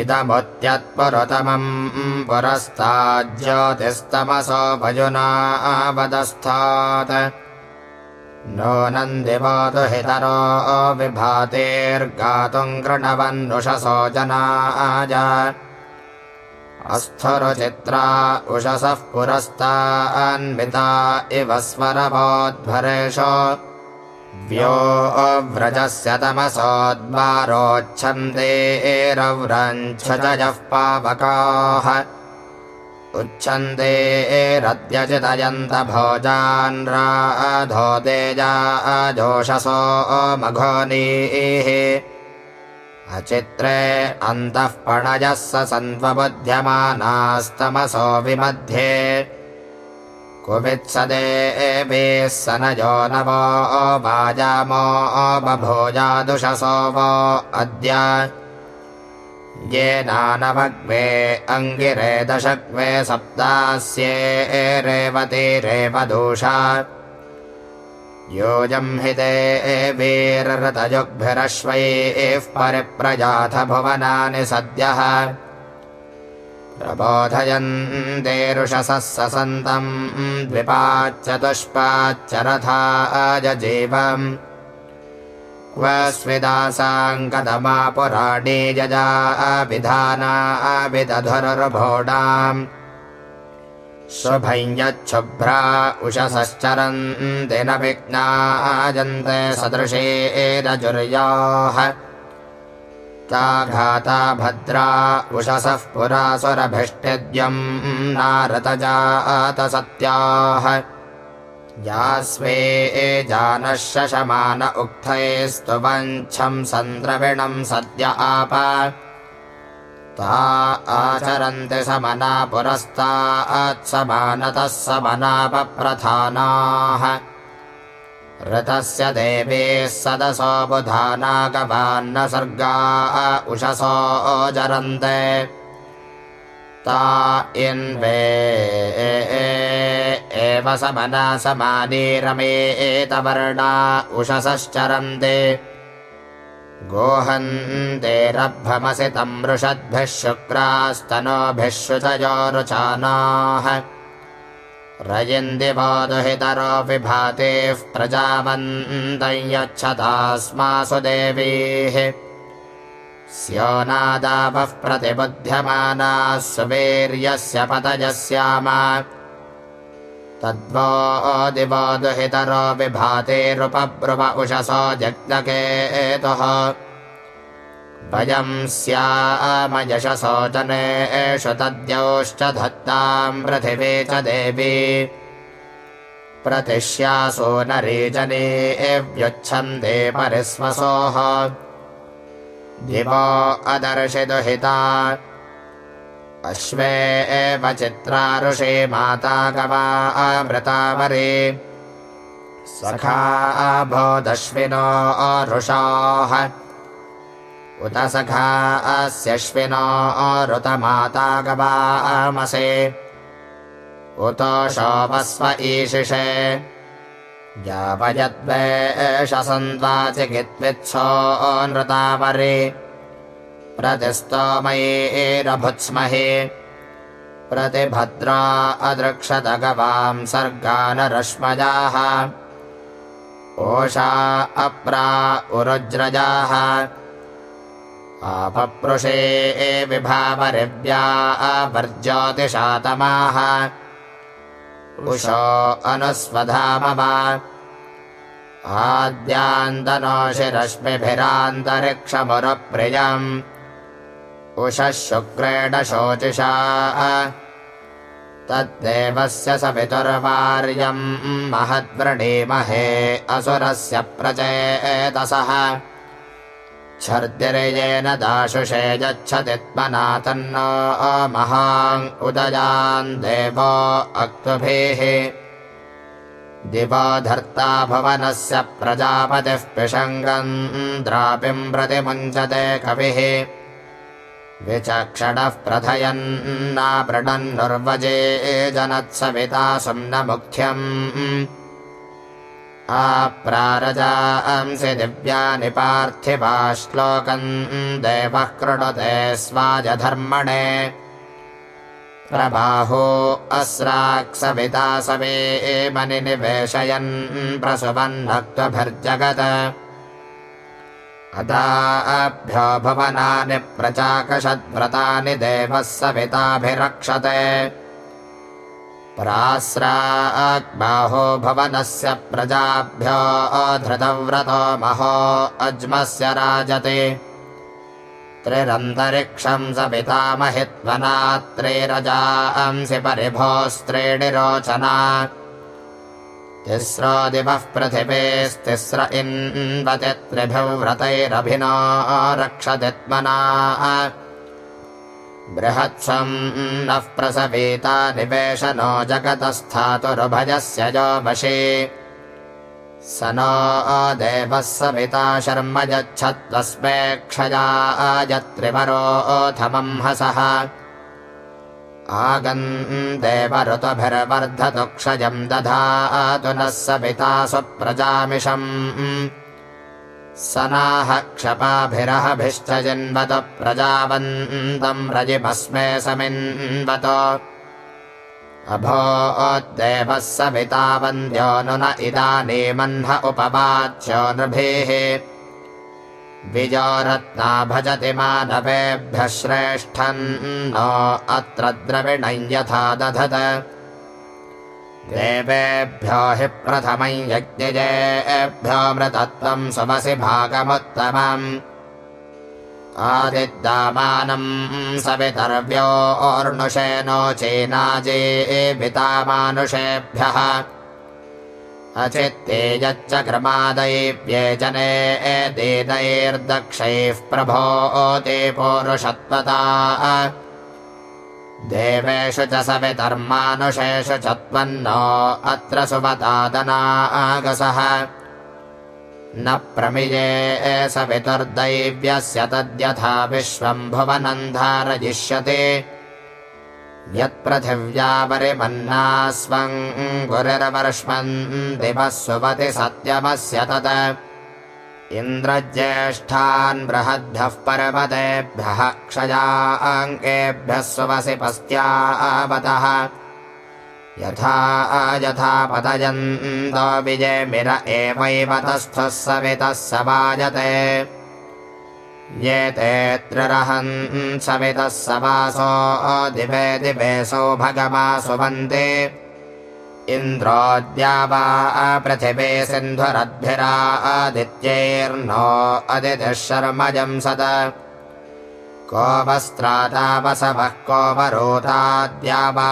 इदमुत्यत्पुरतमम् पुरस्ताज्योतिस्तमसो भजुनावदस्थात्। नो विभातेर्गातुम् कृणवन्नुषसो जनाज। अस्थुरुचित्रा उषसः पुरस्तान्विता इव स्वरवोद्भरेष व्यो व्रजस्य तमसोद्वारोच्छन्देरव्रञ्छजः पावकाः। उच्छन्देरद्यचितयन्त भोजान् राधो तेजाजोषसो मघोनीः। अचित्रे अन्तः पणजः स सन्त्वबुध्यमानास्तमसो विमध्ये कुवित्सदे एभिः स नजो नवो वाजामो बभोजादुषसो वो अद्य ये नानभग्वे अङ्गिरे दशग्वे सप्तास्ये रेवती रेवदूषा। योजम् हि ते वीररतजुग्भिरश्वैः परिप्रजाथ भुवनानि सद्यः प्रबोधयन्तेरुषसः ससन्तम् द्विपाच्चतुष्पाच्च रथाजजीवम् क्व स्विदासाङ्कदमा पुराणी जजा शुभं यच्छुभ्रा उषसश्चरन्ति न विघ्नाजन्ते सदृशेरजुर्याः ता घाता भद्रा उषसः पुरासुरभिष्टिद्यम् नारतजातसत्याः या स्वे जानः शशमान उक्थैस्तु वञ्छम् सन्द्रविणम् सद्य आप। ता आचरन्ति समना पुरस्तात्समानतः समनापप्रधानाः ऋतस्य देवीः सदसो बुधानागवान्न सर्गा उषसो जरन्ते। ता इन्वे एव समना समानीरमे एतवर्णा उषसश्चरन्ते। गोहन्तेरभ्रमसि तम् वृषद्भिः शुक्रास्तनोभिः शुचयोरुचानाः रयिन्दिवोदुहितरो विभातेः यच्छतास्मासु देवीः। स्यो नादावः प्रतिबुध्यमानाः सुवीर्यस्य पतजस्याम तद्वोदिवोदुहितरो विभातेरुपब्रुव उषसो जग्नकेतुः वयम् स्याम यशसो जनेषु तद्यौश्च धत्ताम् पृथिवी च देवी। प्रतिश्यासो नरीजने व्युच्छन्दे परिस्वसोः। दिवो अदर्शिदुहिता। अश्वे एव चित्रारुषे माता गवा अमृतावरे। सखा अभोदश्विनो अरुषाः उत सखा अस्यश्विनो अरुतमाता गवामसे उत शोभस्व ईशिषे। यावयद्वेष सन्त्वाचिकित्वित्सो नृतावरे प्रतिस्तोमयेरभुत्स्महे प्रतिभद्रा अदृक्षतगवाम् सर्गानरश्मजाः। ओषा अप्रा उरुज्रजाः आपपृषे विभावरिव्या वर्ज्योतिषातमाः उषो अनुस्वधामवा। आद्यान्तनोषिरश्मिभिरान्तरिक्षमुरप्रियम्। उषः शुक्रेण शोचिषा। तद्देवस्य सवितुर्वार्यम् महद्व्रणीमहे असुरस्य प्रचेतसः छर्दिर्येन दाशुषे यच्छति त्मना तन्नो महान् उदयान् देवो अक्तुभिः। दिवो धर्ता भुवनस्य प्रजापतिः पिशङ्गम् द्रापिम् प्रतिमुञ्चते कविः। विचक्षणः प्रथयन्नावृणन्नुर्वजे जनत्सविता सुम्नमुख्यम् आप्रारजांसि दिव्यानि पार्थिवा श्लोकम् देवः कृणुते स्वाजधर्मणे। प्रबाहो अस्राक्सविता सवे एमनि निवेशयन् प्रसुवन्नक्त्वभिर्जगत् अदाभ्यो भुवनानि प्रचाकषद्व्रतानि देवः सविताभिरक्षते प्रास्राग्बाहो भवनस्य प्रजाभ्यो धृतव्रतो महो अज्मस्य राजते। त्रिरन्तरिक्षं स पितामहित्वनात्रेरजांसि परिभोस्त्रीणि रोचना तिस्रो दिवः पृथिवेस्तिस्र इन्वति त्रिभिव्रतैरभिनो रक्षतित्मना बृहत्सम् नः प्रसवेता निवेशनो जगतस्थातुरुभजस्य जो वशे स नो देवः सविता शर्म यच्छत्वस्मे क्षया अजत्रिवरोऽथमम् हसः। आगन् देवऋतुभिर्वर्धतु क्षयम् दधातु नः सविता स्वप्रजामिषम् स नाह क्षपाभिरहभिश्च जिन्वत प्रजावन्तम् रजिमस्मे समिन्वत। अभोद्देवः सविता वन्द्यो नु न इदानीमह्न उपवाच्यो नृभिः। विजोरत्ना भजति मानवेभ्यः श्रेष्ठन् नो अत्र द्रविणम् यथा दधत देवेभ्यो हि प्रथमं यज्ञजेभ्यो मृतत्वं सुमसि भागमुत्तमम्। आदिद्दामानम् सवितर्व्योर्नुषे नो चीनाजेभितामानुषेभ्यः अचित्ते यच्च क्रमादैव्ये जने दीनैर्दक्षैः प्रभो ते पौरुषत्वता देवेषु च सवितर्मानुषेषु च त्वन्नो अत्र सुमतादनागसः न प्रमिये सवितुर्दैव्यस्य तद्यथा विश्वम् भुवनम् धारयिष्यति यत्पृथिव्या परिमन्ना स्वम् गुरिर्वर्ष्मन् दिवः सुमति सत्यमस्य तत् इन्द्रज्येष्ठान् बृहद्भ्यः पर्वतेभ्यः पस्त्यावतः यथा यथा पतयन्तो विजयमिर एवैव तस्थः सवितः सवाजते ये ते त्रिरहन् सवितः सवासो दिवे दिवे सौभगमा सुवन्ते इन्द्रोऽद्या वा पृथिवे सिन्धुरद्भिरा आदित्यैर्नो अदितिः शर्मजं सद। को वस्त्राता वसवः को वरोताद्या वा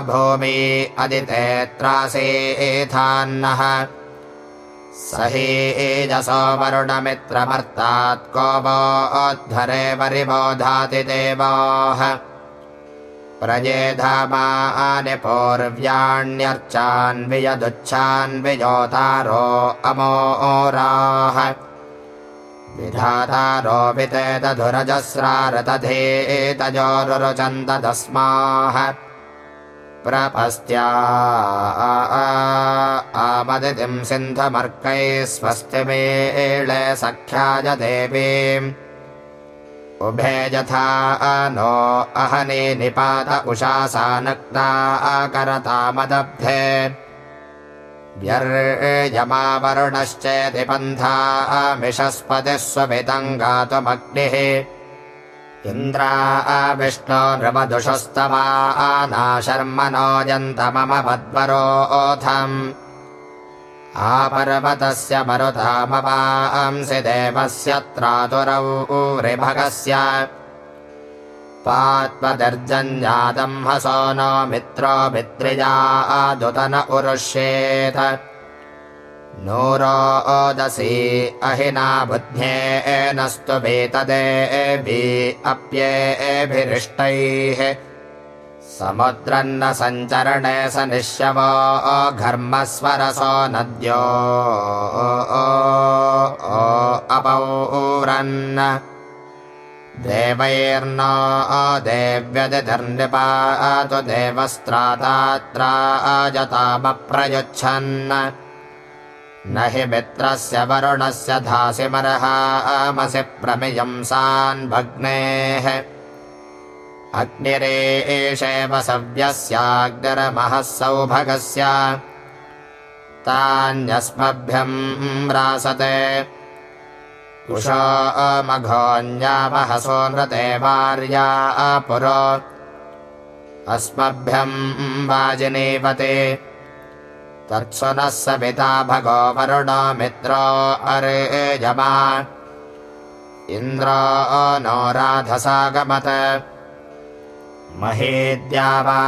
भूमि अदितेत्रासेथान्नः। स हि एजसो वरुणमित्रमर्तात् को वोद्धरे परिबोधाति देवाः प्रजेधामानि पौर्व्याण्यर्चान्वियदुच्छान्विजोतारो अमोराः। विधातारो वितेदधुरजस्रारतधेतजोरुचन्द तस्माः प्रपस्त्या आमदितिम् सिन्धमर्कैः स्वस्तिमेळे सख्याय देवीम् उभे यथा नो अहने निपात उषासा नक्ता करतामदब्धे व्यर्यमावरुणश्चेति पन्था मिषस्पतिः स्वपितम् गातुमग्निः इन्द्रा विष्णो नृमदुषस्तवा नाशर्मनो मम पद्वरोऽथम् आपर्वतस्य मरुतामवांसि देवस्य त्रातुरौ ऋभगस्य। पात्मदर्जन्यादम् हसो नो मित्रो मित्रिया आदुतन उरुष्येत। नूरो ओदसी अहिना बुद्ध्येनस्तु वेतदेभि अप्येभिरिष्टैः समुद्रन्न सञ्चरणे स निश्यवो घर्मस्वरसो नद्यो अपौरन्। देवैर्नो देव्यदिधर्निपातु देवस्त्रातात्राजतामप्रयुच्छन् न हि मित्रस्य वरुणस्य धासिमर्हामसि प्रमियंसान् भग्नेः अग्निरेषेव सव्यस्याग्निरमहः सौभगस्य तान्यस्मभ्यम् रासते। उषा अमघोऽन्यामहसो नृते वार्या पुरो अस्मभ्यम् वाजिनीवते। तत्सु नः सविता भगो वरुणो मित्रो अरे यमा। इन्द्रो नो राधसागमत महेद्या वा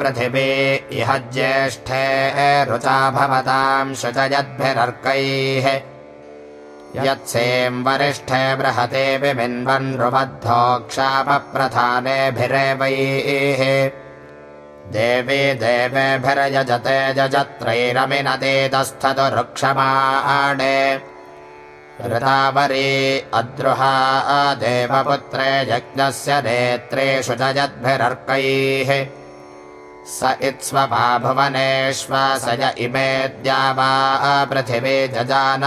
पृथिवी इह ज्येष्ठे रुचा भवताम् शुचयद्भिरर्कैः। यत्सेम् वरिष्ठे बृहते विमिन्वन्रुबद्धोक्षापप्रधानेभिरेवैः देवी देवेभिरयजते जजत्रैरमिनदेतस्थतु रुक्षमाणे ऋतावरी अद्रुहा देवपुत्रे यज्ञस्य नेत्रेषु जयद्भिरर्कैः स इत्स्वपा भुवनेष्वासय इमेद्या वा पृथिवी जजान।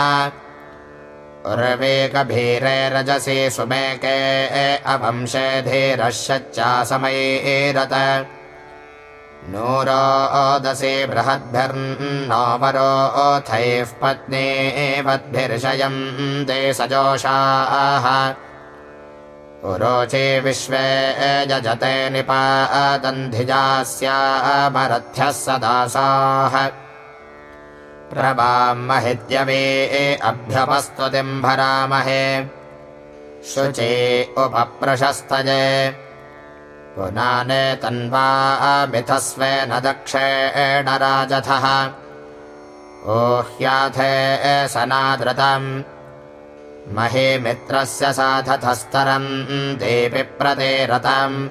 उर्वेकभीरे रजसि सुमेके अवंशे धीरश्चासमयेरत नूरोदसे बृहद्भिर्नो वरोऽथैः पत्नीवद्भिर्षयम् ते सजोषाः। उरोचे विश्वे यजते निपातन्धिजास्यामरथ्यः सदासाः। प्रभाम् महित्यवे अभ्यपस्तुतिम् भरामहे। शुचे उपप्रशस्तजे पुनाने तन्वा मिथस्वेन दक्षेण राजथः। ओह्याथे सनादृतम्। महे मित्रस्य साधथस्तरम् देवि प्रतेरतम्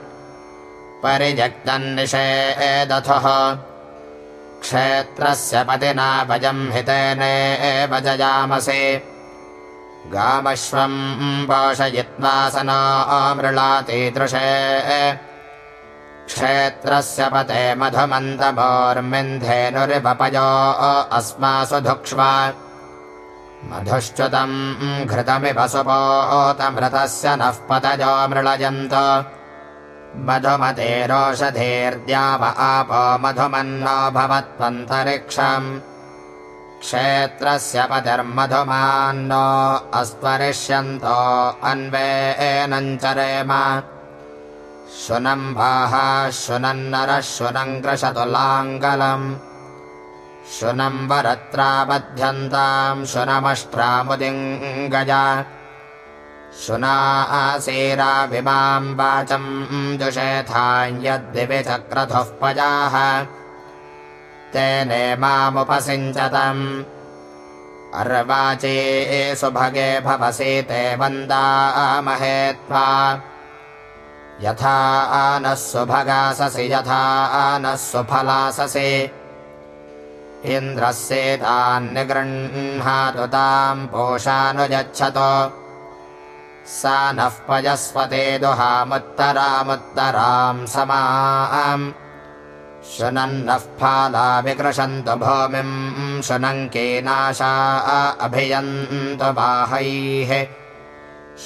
परिजग्दन्निषेदथुः। क्षेत्रस्य पतिना भजम् हितेने भजयामसे। गामश्वम् पोषयित्वा स मृळातीदृशे क्षेत्रस्य पते मधुमन्दमोर्मिन्धेनुरिवपयो अस्मासु धुक्ष्वा मधुश्च्युतम् घृतमिव सुपोतमृतस्य नः पतजो मृळयन्त। मधुमतेरोषधेर्द्याव आपो मधुमन्नो भवत्वन्तरिक्षम्। क्षेत्रस्य पतिर्मधुमान्नो अस्त्वरिष्यन्तो अन्वेनञ्चरेम शुनन्नरः शुनम् शुनम् वरत्राबध्यन्ताम् शुनमष्ट्रामुदिङ्गजा शुना आसीराभिमाम् वाचम् दुषेथान्यद्दिवि चक्रधुः पजाः। तेने मामुपसिञ्चतम्। अर्वाचे सुभगे भवसि ते वन्दामहे त्वा यथा नः सुभगाससि यथा नः सुफलाससि इन्द्रस्येतान्निगृह्णातु ताम् पोषानुयच्छतो। सा नः पयस्वते दुहामुत्तरामुत्तराम् समाम्। शुनन्नः फाला विकृशन्तु भूमिम् शुनङ्केनाशा अभियन्तु बाहैः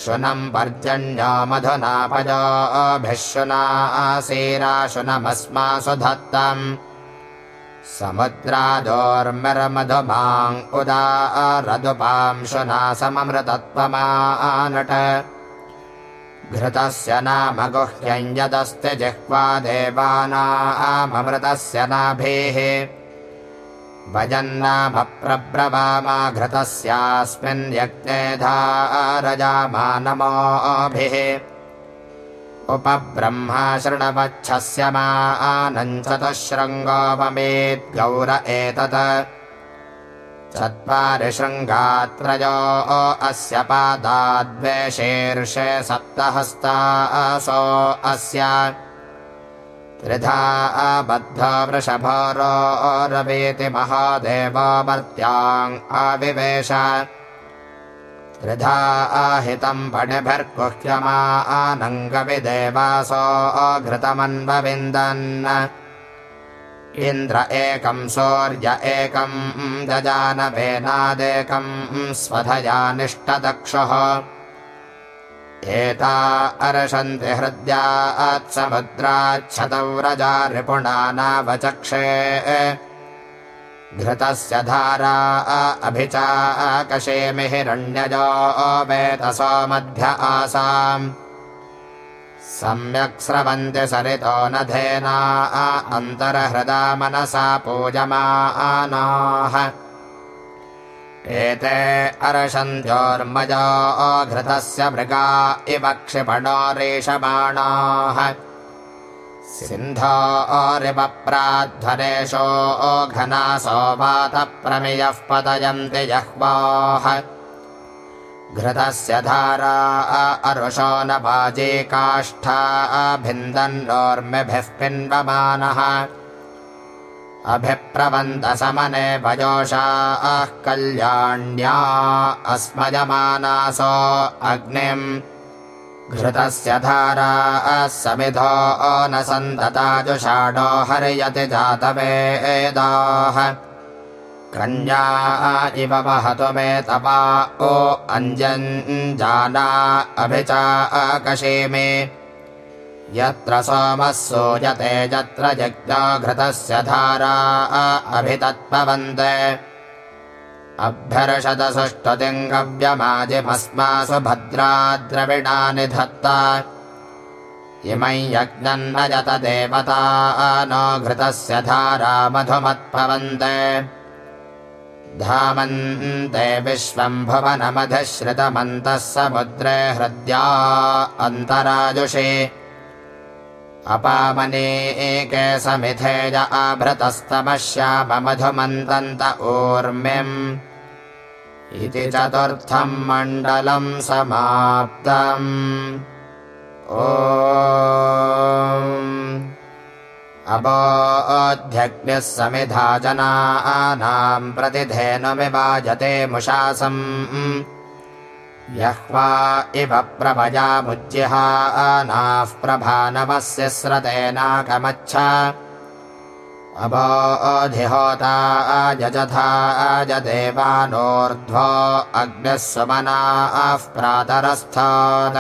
शुनम् पर्जन्यो मधुनापयोभिः शुना आसीराशुनमस्मासु धत्तम् समुद्रादोर्मिर्मधुमाम् उदारदुपाम् शुना सममृतत्वमानट घृतस्य नाम गुह्यम् यदस्ति जिह्वा देवानाममृतस्य नाभिः भजन्नाम प्रब्रवामा घृतस्यास्मिन् यज्ञे धारजामा नमोभिः उपब्रह्मा शृणवच्छस्य मा आनञ्चतुशृङ्गोपमेद्गौर एतत्। चत्वारिशृङ्गात्रयो अस्य पादाद्वेषेर्षे सप्तहस्तासो अस्य त्रिधा बद्ध वृषभोरोरवेति महादेवमर्त्याङ् आविवेश त्रिधा आहितम् फणिभिर्गुह्यमा आनङ्गविदेवासो घृतमन्वविन्दन्। इन्द्र एकम् सूर्य एकम् दजानवेनादेकम् स्वधयानिष्टदक्षुः एता अर्षन्ति हृद्यात्समुद्राच्छतव्रजा रिपुणा नावचक्षे घृतस्य धारा अभिचाकशेमिहिरण्यजो वेतसो मध्य आसाम्। सम्यक् स्रवन्ति सरितो नधेना अन्तर्हृदा मनसा पूजमानाः एते अर्षन्त्योर्मजो घृतस्य मृगा इव क्षिपणो रेषमाणाः। सिन्धोरिवप्राध्वरेशो घनासो वातप्रमियः पतयन्ति जह्वाः घृतस्य धारा अरुषो न वाजे काष्ठा भिन्दन्नोर्मिभिः पिन्वमानः अभिप्रबन्धसमने भजोषाः कल्याण्या अस्मजमानासो अग्निम्। घृतस्य धारा न सन्तताजुषाढो हर्यति जातवेदाः। कन्या इव वहतु मे तपा ओ अञ्जञ्जाना अभिचाकशे मे यत्र सोमः सूयते यत्र जग्जाघृतस्य धारा अभितत्पवन्ते अभ्यर्षदसुष्टुतिङ्गव्यमाजिमस्मासु भद्रा द्रविणानि धत्ता इमै यज्ञन्न यत देवता नो घृतस्य धारा मधुमत्पवन्ते। धामन्ते विश्वम् भुवनमधिश्रितमन्तः समुद्रे हृद्या अन्तराजुषे अपामने एके समिथेज आभृतस्तमश्याममधुमन्तन्त ऊर्मिम् इति चतुर्थम् मण्डलम् समाप्तम् ओ अबोऽध्यग्निः समिधा जनानाम् प्रतिधेनुमिवाजते मुशासम् यह्वा इव प्रभजामुज्जिहानाः प्रभानवस्य स्रतेनाकमच्छ अबोऽधिहोता अजथा अजदेवानोर्ध्वो अग्निः सुमनाः प्रातरस्थात्।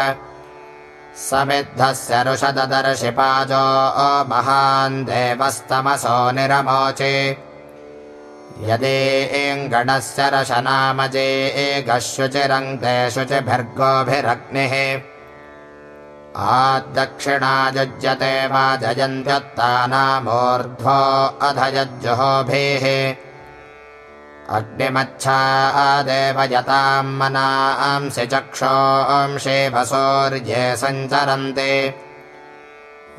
समिद्धस्य रुषददर्शिपाजो महान् देवस्तमसो निरमोचे यदि इङ्गणस्य रशनामजे एगशुचिरङ्क्ते शुचिभिर्गोभिरग्निः आद्दक्षिणायुज्यते वा जयन्त्यत्तानामूर्ध्वो अधयज्जुहोभिः। अग्निमच्छादेवयताम् मनांसि चक्षोंषे वसोर्ये सञ्चरन्ति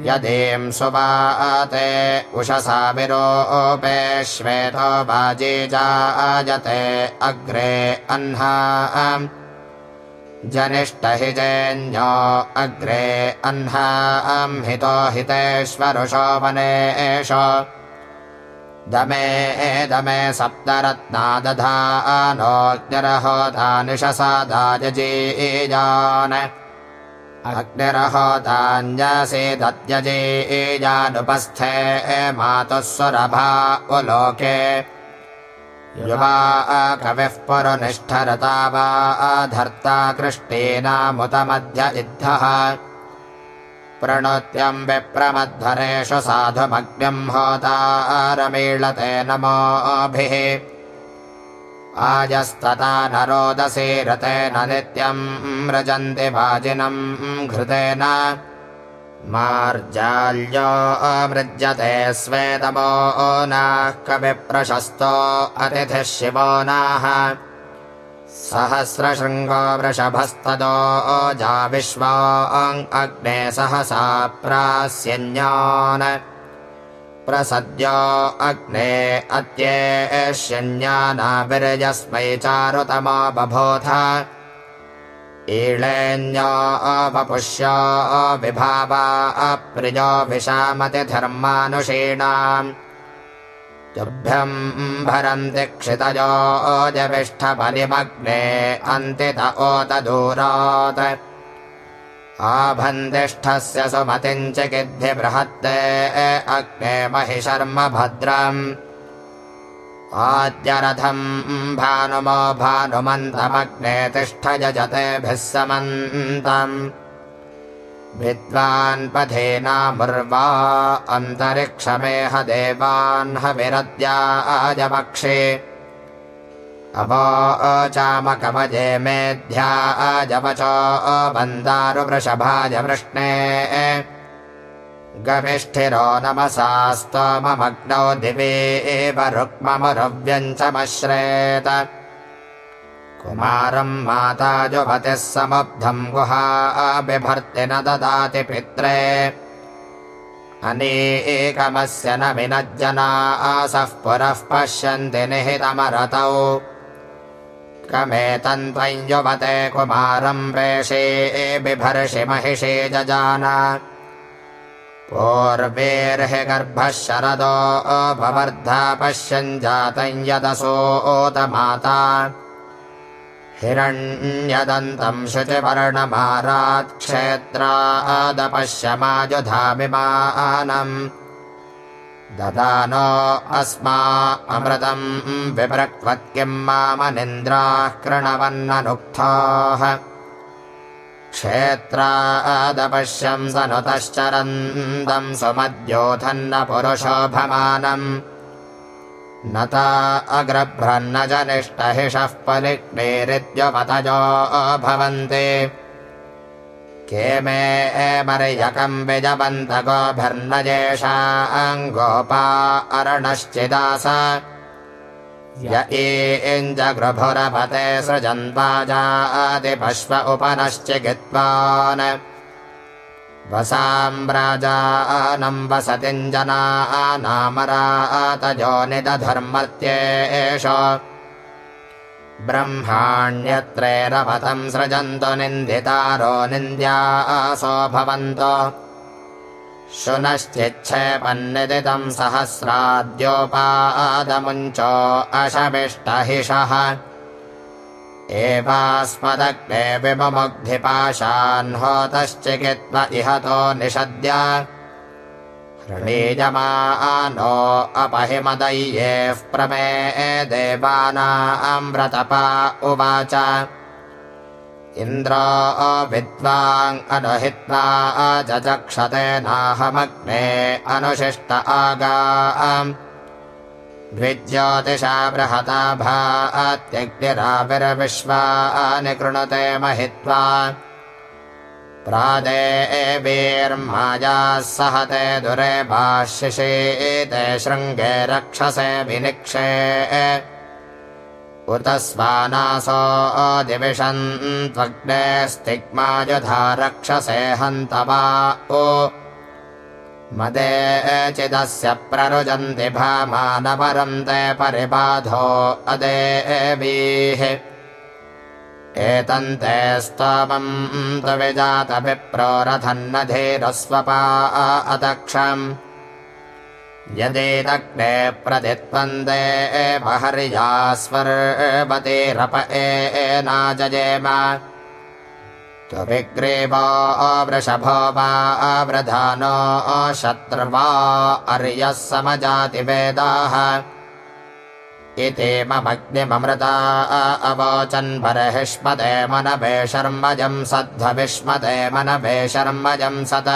यदीं सुवाते उषसा विरोपे श्वेतो बाजी जायते अग्रे अह्ना जनिष्ठ हि जेन्यो अग्रे अह्नाम् हितो हितेष्वरुषो वने एष दमे दमे सप्तरत्ना दधा नोऽग्निरहोता निशसादायजेजान् अग्निरहोतान्यसे दत्यजेजानुपस्थे मातुः सुरभा उलोके। युवा कविः पुरनिष्ठरता वा धर्ता कृष्टीनामुतमध्य इद्धः। प्रणोत्यम् विप्रमध्वरेषु साधुमग्निम् होतारमीळते नमोभिः आजस्तता न रोदसी रतेन नित्यम् मृजन्ति वाजिनम् घृतेन। मार्जाल्यो अमृज्यते स्वेदमो नाः कविप्रशस्तो अतिथिः शिवो नाः। सहस्रशृङ्गो वृषभस्तदो ओजा अग्ने सहसा प्रास्यन्यान् प्रसद्यो अग्ने अत्येष्यन्यानाविर्यस्मै चारुतमा बभूथ। ईळेन्यो वपुष्यो विभावा अप्रियो विशामतिधर्मानुषीणाम् तुभ्यम् भरन्ति क्षितजोजविष्ठबलिमग्ने अन्तित ओत दूरात् आभन्दिष्ठस्य सुमतिम् चिकिद्धि बृहत्ते अग्ने महि शर्म भद्रम्। आद्यरथम् भानुमो भानुमन्तमग्ने तिष्ठ यजतेभिः समन्तम् विद्वान्पथेनामुर्वा अन्तरिक्षमेह देवान् हविरद्याजमक्षे अवचामकवजे मेध्याजवचो बन्दारुवृषभाज वृष्णे गविष्ठिरो नमसा स्तोममग्नौ दिवे एव रुक्ममरुव्यञ्चमश्रेत कुमारम् माता जुभतिः समुब्धम् गुहा बिभर्ति न ददाति पित्रे। अनेकमस्य न विनज्जना आसः पुरः पश्यन्ति निहितमरतौ युवते कुमारम् प्रेषे बिभर्षि महिषे जजान। पूर्वेर्हि गर्भः शरदो अभवर्धा पश्यन् जातम् यदसोत माता हिरण्यदन्तम् शुचिवर्णमारात् क्षेत्रादपश्यमाजुधाभिमानम् ददानो अस्मा अमृतम् विप्रक्वत्किम् मामनिन्द्राः कृणवन्ननुक्थाः क्षेत्रादपश्यम् स नुतश्चरन्दम् पुरुषोभमानम् नता अग्रभ्रन्न जनिष्टहिषः पलिक्नेरिद्यपतजो भवन्ति के मे मर्यकम् विजवन्तगोभिर्नजेषाङ्गोपा अरणश्चिदास। य एञ्जगृभुरपते सृजन्वाजादिपश्व उपनश्चिगित्वान् वसाम्राजानम् वसतिम् जनानामरातजो निदधर्मत्येष ब्रह्माण्यत्रैरवतम् सृजन्तु निन्दितारो निन्द्यासो भवन्तो। सहस्राद्योपादमुञ्चो अशमिष्टहिषः एवास्मदग्ने विमुग्धिपाशान्होतश्चिकित्व इहतो निषद्य ऋणीयमानो अपहिमदय्येः प्रमे देवानाम्रतपा उवाच। इन्द्रो विद्वाङ् जचक्षते नाहमग्ने अनुशिष्ट आगा द्विज्योतिषा बृहता भात्यग्निराविर्विश्वानि कृणुते महित्वा प्रादेवीर्मायाः सहते दुरे भाष्यशीते शृङ्गे रक्षसे विनिक्षे। उत स्वानासो दिविषन्त्वग्ने स्तिग्मायुधा रक्षसे हन्त वा ओ मदेचिदस्य प्ररुजन्ति भामानपरन्ते परिबाधो अदेवीः एतन्ते स्तवम् तु विजातभिप्रोरथन्नधीरस्वपा अदक्षम् यदेदग्ने प्रतित्वन्दे महर्यास्वर्वतीरप एनाजयेम विग्रीवो वृषभो वा वृधानो शत्रुवा अर्यः समजातिवेदाः इति ममग्निममृता अवोचन् परहिष्मते मनभे शर्मजम् सद्धविष्मते मनभे शर्मजम् सत।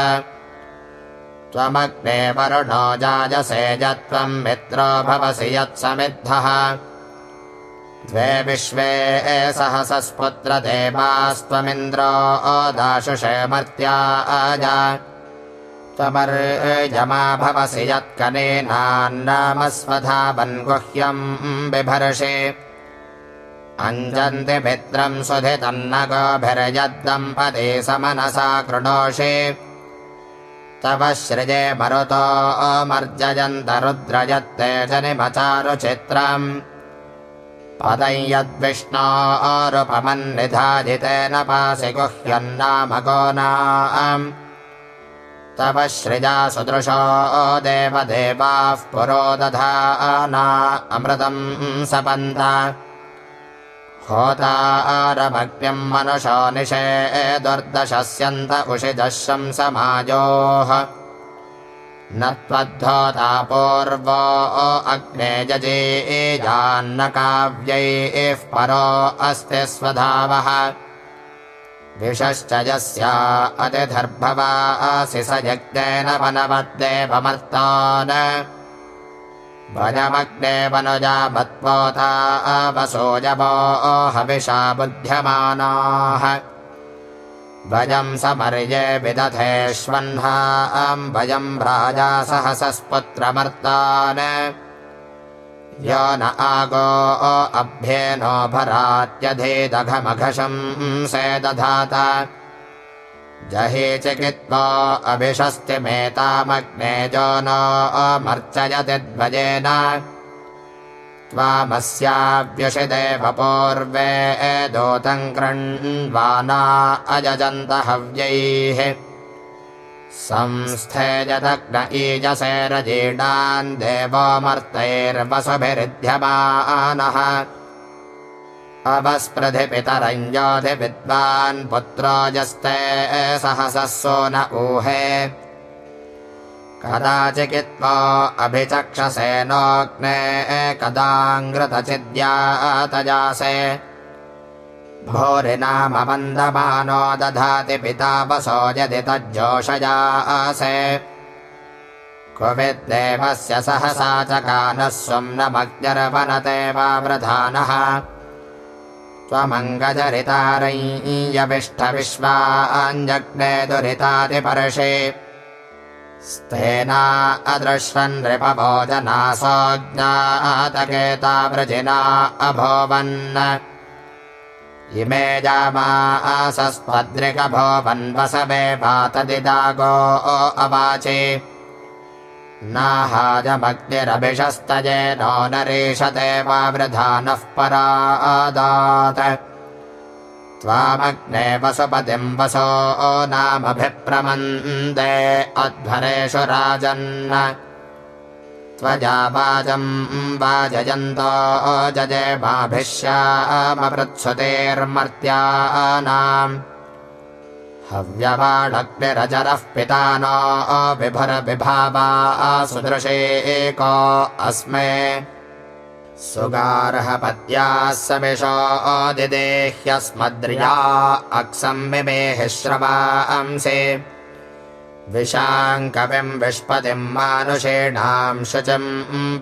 त्वमग्ने वरुणो जायसे जत्वम् मित्रो भवसि यत्समिद्धः। द्वे विश्वे सहसस्पुत्र देवास्त्वमिन्द्रो दाशुषे मर्त्या अज भवसि यत्कनेनान्नामस्वधावन् गुह्यम् बिभर्षि। अञ्जन्ति मित्रम् सुधितन्न गोभिर्यद्दम्पति समनसा कृणोषि। तव सृजे मरुतो अमर्जयन्त रुद्रयत्ते जनिमचारुचित्रम्। पदम् यद्विष्णोरुपमन्निधाजितेन पासि गुह्यन्नामगो सृजा सुदृशो देवदेवाः पुरो दधाना अमृतम् सपन्त। होतारमग्निम् मनुषो निषे दुर्दशस्यन्त उषिजः शंसमाजोः न त्वद्धोता पूर्वो अग्ने जजेजान्न काव्यैः परो अस्ति स्वधावः विशश्च यस्या स यज्ञेन वनवद्देवमर्तान्। भजमग्ने वनुजा मत्पोता वसोजवो हविषा बुध्यमानाः भजम् समर्ये विदधेष्वह्नाम् भजम् राजा सहसस्पुत्रमर्तान् यो न आगो अभ्येनो भरात्यधेदघमघशम् से दधात। जहे चिकित्वा अभिषस्तिमेतामग्ने जो नो अमर्चयति ध्वजेन। त्वामस्याव्यषिदेव पूर्वे दोतम् कृण्वाना अजजन्त हव्यैः संस्थेजदग्न ईजसेरजीर्णान् देवोमर्तैर्वसुभिरुध्यमानः। विद्वान् पुत्रोजस्ते सहसः सो न ऊहे। कदाचिकित्वा अभिचक्षसेनोऽग्ने कदाङ्घृतचिद्यातजासे भूरिनामन्दमानो दधाति पिता वसो यदि तज्जोषयासे कुविद्देवस्य सहसा चकानः स्वम् न मग्निर्वनते वा वृधानः त्वमङ्गजरितारय्यविष्ठविश्वाञ्जग्ने दुरितादिपर्षे स्तेना अदृश्वन्नृपभोजनासोज्ञातकेता वृजिना अभोवन् इमे जामासस्त्वद्रिकभो वन्वसवे वातदिदागो अवाचे। नाहाजमग्निरभिषस्तये नो नरेशते वा वृधानः परादात्। त्वामग्ने वसुपतिम् वसो नामभिप्रमन्दे अध्वरेषु राजन् त्वजा वाजम् वाजयन्तो जजे माभिश्यामपृत्सुतेर्मर्त्यानाम् हव्यवाडग्निरजरः पिता नो विभुरविभावा सुदृशे एको अस्मे। सुगार्ह पत्याः समिषो दिदेह्यस्मद्रिया अक्संविमेः श्रवांसे विशाङ्कविम् विष्पतिम् मानुषेणाम् शुचिम्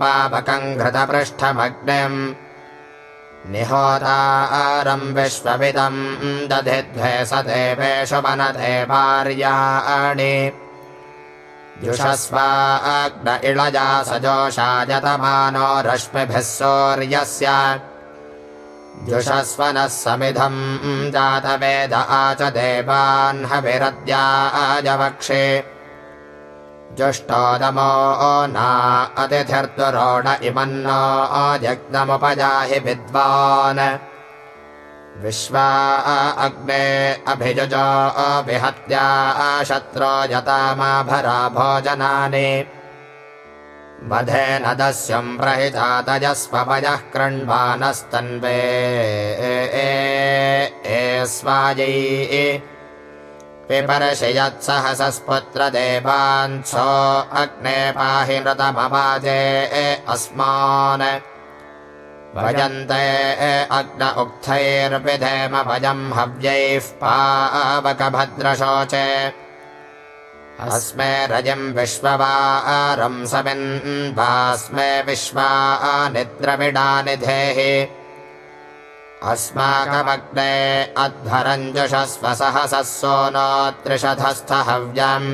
पापकम् घृतपृष्ठमग्निम् निहोतारम् विश्वविदम् दधिध्वे स देवेषु वनते भार्याणि। जुषस्वाग्न इळजा सजोषायतमानो रश्मिभिः सूर्यस्य जुषस्वनः समिधम् जातवेद आच देवान्हविरद्याजवक्षे जुष्टोदमो ना अतिथिर्दुरोण इमन्नो जग्नमुपजाहि विद्वान्। विश्वा अग्ने अभिजुजो विहत्या शत्रो यतामाभरा भोजनानि बधेन दस्यम् प्रहितातजस्वपयः कृण्वानस्तन्वे। स्वायै पिपर्षि यत्सहसस्पुत्रदेवान्सो अग्ने पाहि नृतमवाजे अस्मान्। भजन्ते अग्न उक्थैर्विधेम भजम् हव्यैः पावकभद्रशोचे अस्मे रजम् विश्ववारम् समिन्वास्मे विश्वा निद्रविडानिधेः अस्माकमग्ने अध्वरञ्जुषस्व सहसः सो नो त्रिशधस्थहव्यम्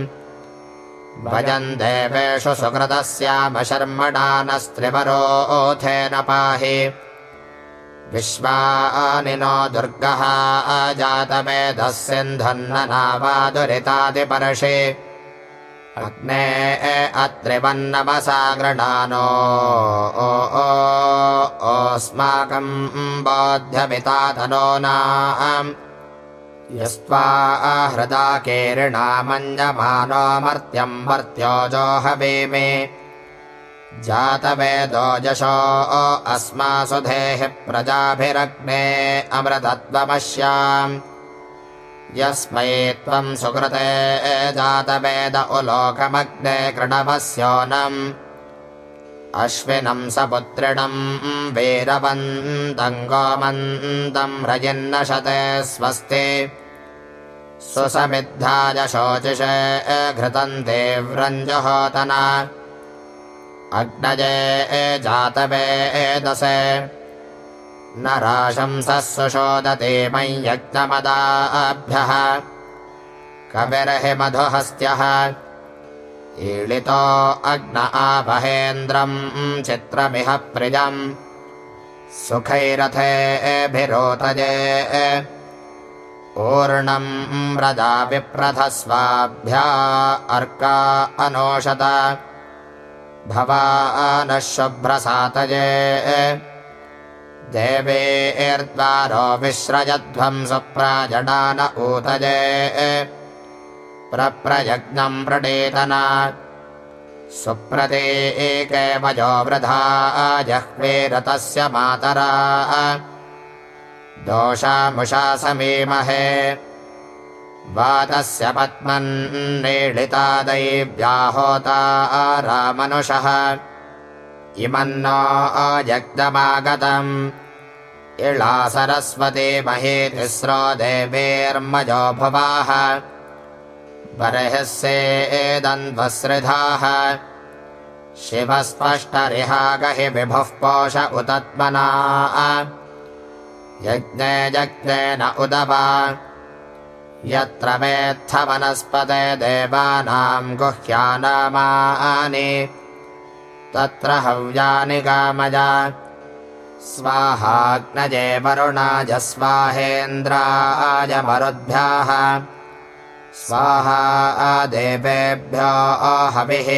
भजन् देवेषु सुकृतस्याम शर्मणानस्त्रिवरोऽथेन पाहि। विश्वानि नो दुर्गः अजातमेधः सिन्धन्ननावादुरितादिपर्षि अग्ने अत्रिवन्नमसा गृणानो ओस्माकम् बोध्यमितातनो नाम्। यस्त्वा आहृदा केरिणामञ्जमानो मर्त्यम् मर्त्योजो हवे मे। जातवेदोजशो अस्मासु धेः प्रजाभिरग्ने अमृतत्वमश्याम् यस्मै त्वम् सुकृते जातवेद उलोकमग्ने कृणवस्योनम्। अश्विनम् सपुत्रिणम् वीरवन्तम् गोमन्तम् रजिन्नशते स्वस्ति। सुसमिद्धाय शोचिषे घृतम् देव्रञ्जहोतना। अग्नजे जातवेदसे न राशंसः सुशोदते मयि यज्ञमदाभ्यः कविर्हि मधुहस्त्यः ईळितो अग्न आपहेन्द्रम् चित्रमिह प्रियम्। सुखैरथेभिरोतजे ऊर्णम् व्रजा विप्रथस्वाभ्या अर्का अनोषत। भवा नः शुभ्रसातये देवेर्द्वारो विश्रजध्वम् सुप्राजडान ऊतजे। प्रप्रयज्ञम् प्रणेतना सुप्रते एकैवजो वृथा जह्वे रतस्य मातरा। दोषामुषा समीमहे। वातस्य पद्मन्नेलिता दैव्याहोता रामनुषः। इमन्नो अजग्दमागतम् इळा सरस्वती महे तिस्रो देवेर्मजो भुवाः। बर्हिस्येदन्वसृधाः शिवस्पष्टरिहागहि विभुः पोष उतत्मना। यज्ञे यज्ञेन उदवा। यत्र वेत्थ वनस्पते देवानाम् गुह्यानामानि। तत्र हव्यानि गामजा स्वाहाग्नजे वरुणाय स्वाहेन्द्राय मरुद्भ्याः स्वाहा देवेभ्यो हविः।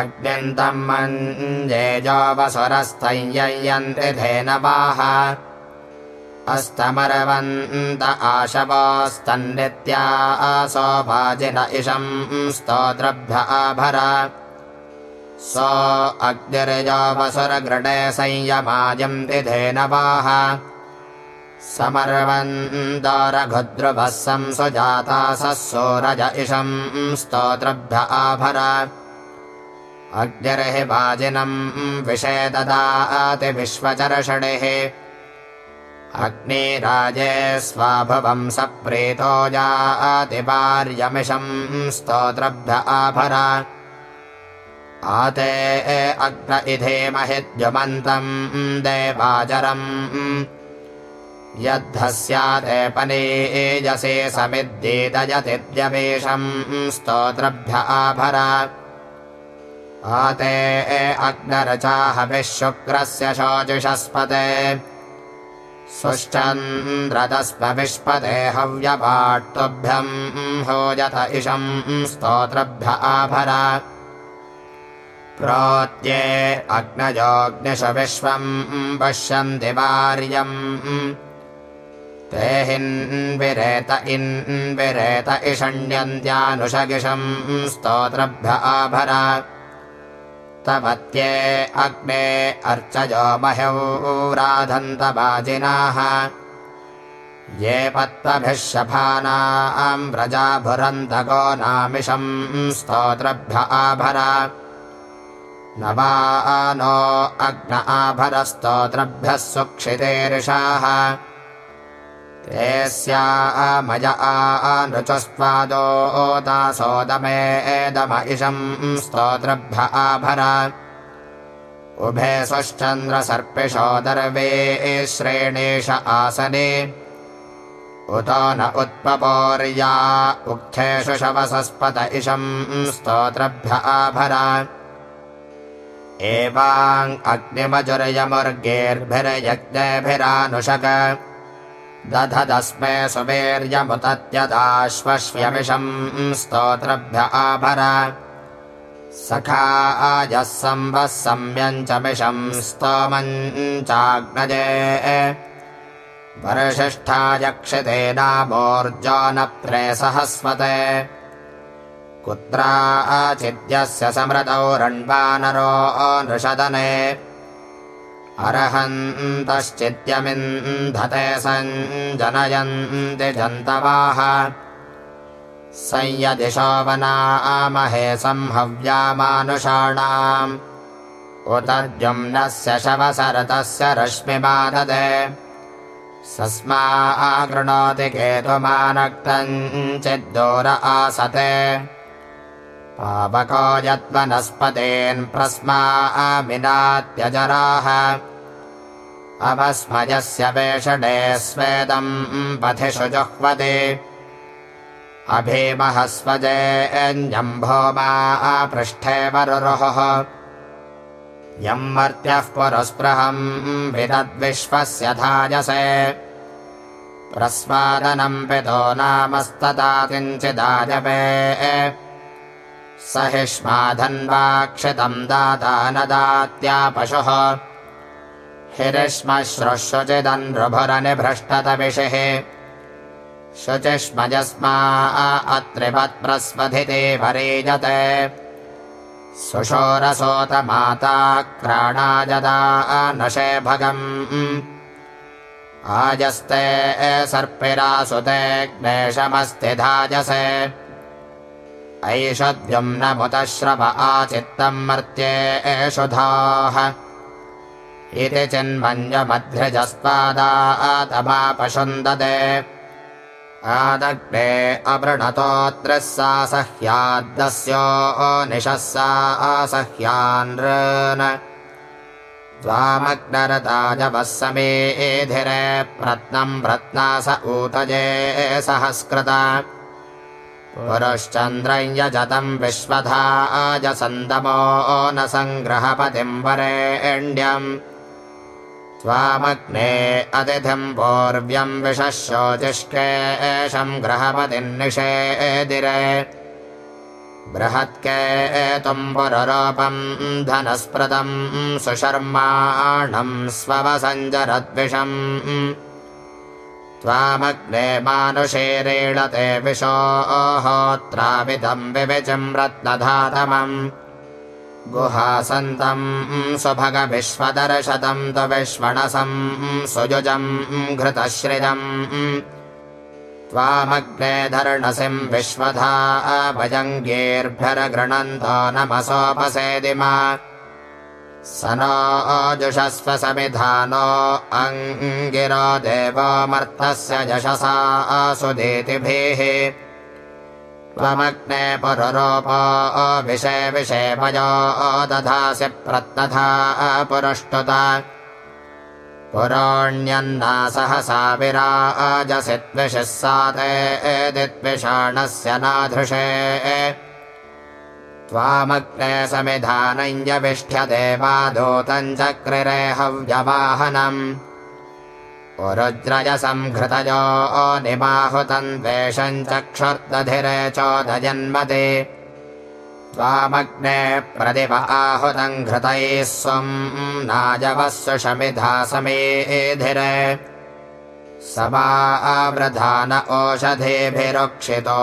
अग्न्यन्तम् मञ्जेजोऽवसुरस्तञ्ययन्ति धेनवाः। अस्तमरवन्त आशवस्तन्नित्या सोभाजिन इषम् स्तोत्रभ्य आभर सो अग्निर्योऽवसुरगृणे संयमाजन्ति धेनवाः समर्वन्दरघुद्रुभः संसुजाता स सोरज आभर। अग्निर्हि वाजिनम् विषे ददाति विश्वचर्षणिः। अग्निराजे स्वाभवम् सप्रीतो जाति वार्यमिषम् स्तोत्रभ्य आभर आते अग्न इधेमहि द्युमन्तम् देवाचरम् यद्धस्यादेपनेजसे समिद्येदयतिद्यवेशम् स्तोत्रभ्य आभर। आते अग्नरचाहभिः शुक्रस्य शोचिषस्पते। सुश्चन्द्रतस्पविष्पते हव्यपाट्टुभ्यम् होजत इषम् स्तोत्रभ्य आभर प्रोत्ये अग्नजोऽग्निश विश्वम् पश्यन्ति वार्यम्। ते हिन्विरेत इन्विरेत इषण्यन्त्यानुषगिषम् स्तोत्रभ्य आभर तपत्ये अग्ने अर्चजो मह्यौराधन्तवाजिनाः ये पत्त्वभिः शफानाम् व्रजाभुरन्तको नामिषम् स्तोत्रभ्य आभर न वा नो अग्न आभरस्तोत्रभ्यः सुक्षितेर्षाः। ते स्यामज आनृचस्त्वादोदासोदमे एदम इषम् स्तोत्रभ्य आभर। उभे स्वश्चन्द्रसर्पिषो दर्वे श्रेणीष आसने। उतो न उत्पपोर्या उक्थेषु शवसस्पत इषम् स्तोत्रभ्य आभर एवाङ्ग्निमजुर्यमुर्गेर्भिर्यज्ञभिरानुषक दधदस्मे सुवीर्यमुतत्यदाश्वश्व्यमिषम् स्तोत्रभ्य आभर। सखा आजः संवः सम्यञ्चमिषम् स्तोमञ्चाग्नजे वर्षिष्ठायक्षिते नामोर्जो न प्रेसहस्वते कुत्राचिद्यस्य समृतौ रण्वानरो नृषदने। अर्हन्तश्चित्यमिन्धते सञ्जनयन्ति जन्तवाः। संयदिशो वनामहे संहव्यामानुषाणाम्। उत द्युम्नस्य शवसरतस्य रश्मिमाददे। सस्माकृणोति केतुमानक्तञ्चिद्दूर आसते पावको यद्वनस्पतेन् प्रस्मा विनात्यजराः अवस्मयस्य वेषणे स्वेदम् पथिषु जुह्वति अभीमहस्वजेऽन्यम्भो मा पृष्ठे वरुरुः यम् मर्त्यः पुरस्पृहम् विदद्विश्वस्य धायसे। प्रस्वादनम् पितो नामस्तदा किञ्चिदाजवे सहिष्माधन्वाक्षितम् दाता न दात्या पशुः हिरिष्मश्रुश्रुचिदन्भ्रनिभृष्टतविषिः शुचिष्मजस्मा अत्रिवत्प्रस्वधिते वरेजते सुषोरसोतमाता क्राणाजदा नशे भगम्। आजस्ते सर्पिरासुते क्लेशमस्ति धाजसे ऐषद्यम् न मुतश्रव आचित्तम् मर्त्ये एषुधाः इति चिन्मञ्जमध्रजस्त्वादातमापशुन्दते आदग्ने अवृणतोऽत्रः सा सह्याद्दस्यो निशः सा असह्यान् त्वामग्नरताजवः समेधिरे प्रत्नम् रत्ना स ऊतजे सहस्कृता पुरुश्चन्द्रम् यजतम् विश्वधा अजसन्दमो न सङ्ग्रहपतिम् वरेण्यम् त्वामग्ने अतिथिम् पूर्व्यम् एषम् ग्रहपतिन्निषेदिरे बृहत्के एतुम् पुररूपम् धनस्पृतम् सुशर्माणम् स्ववसञ्जरद्विषम् त्वामग्ने मानुषेरेणते विशोहोत्राविदम् विविचम् रत्नधातमम्। गुहासन्तम् सुभगविश्वदर्शतम् तु विश्वणसम् सुयुजम् घृतश्रियम् त्वामग्ने धर्णसिम् विश्वधा भजङ्गेर्भ्यरगृणन्तो नमसोपसेदिमा स नो जुषस्व समिधानो अङ्गिरो देवोऽमर्थस्य यशसा सुदेतिभिः। त्वमग्ने पुरुरूपो विषे विषेपयो दधासि प्रत्नथा पुरुष्टुता। पुरोण्यन्ना सहसा विराजसि द्विषः साते दिद्विषाणस्य नाधृषे त्वामग्ने समिधानञ्जविष्ठ्यते वादूतम् चक्रिरे हव्यवाहनम् पुरुद्रजसंहृतयो निमाहुतम् द्वेषम् चक्षुर्दधिरे चोदजन्मते त्वामग्ने प्रतिभ आहुतम् घृतैः स्वम् नाजवः सुषमिधा समेधिरे समावृधान ओषधेभिरुक्षितो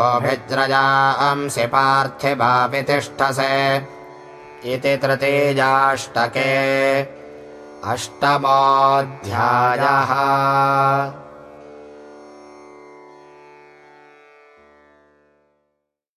ओभिज्रजांसि पार्थिवापि तिष्ठसे इति तृतीयाष्टके। अष्टमोऽध्यायः